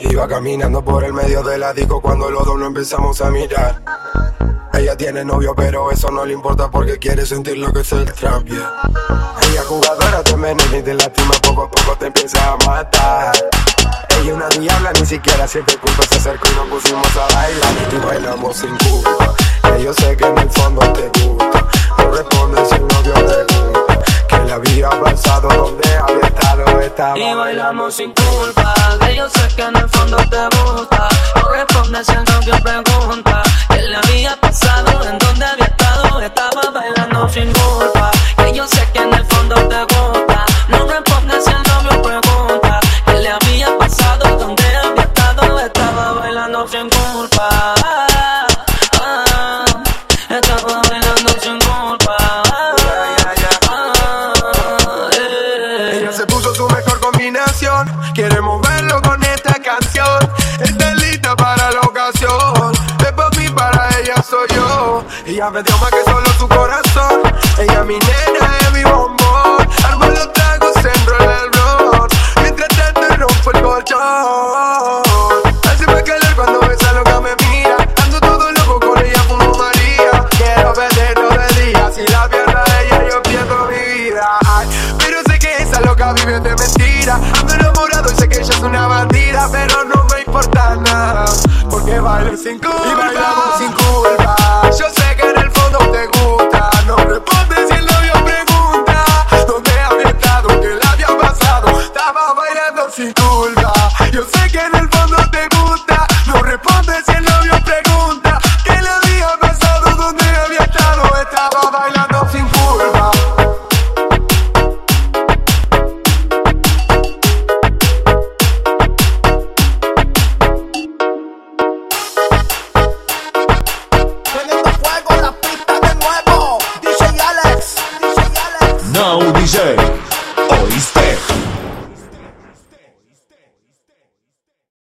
Iba caminando por el medio de la disco cuando los dos nos empezamos a mirar. Ella tiene novio, pero eso no le importa porque quiere sentir lo que es el trap, Ella jugadora te envenena y te lastima, poco a poco te empieza a matar. Ella una diabla, ni siquiera siempre culpa se acercó y nos pusimos a bailar y bailamos sin culpa. Que yo sé que en el fondo te gusta, no respondes si el novio pregunta. Que le había pasado donde había estado, estaba Y bailamos sin culpa, que yo sé que combinación. Quiere moverlo con esta canción. Está lista para la ocasión. De papi para ella soy yo. Ella me dio más que solo su esa loca vive de mentira. Ando enamorado y sé que ella es una bandida. Pero no me importa nada. Porque bailo sin culpa. Y bailamos sin culpa. Yo sé que en el fondo te gusta. No respondes si el novio pregunta. ¿Dónde había estado? ¿Qué le había pasado? Estaba bailando sin culpa. Yo sé que en el fondo te gusta. No respondes DJ. Hoy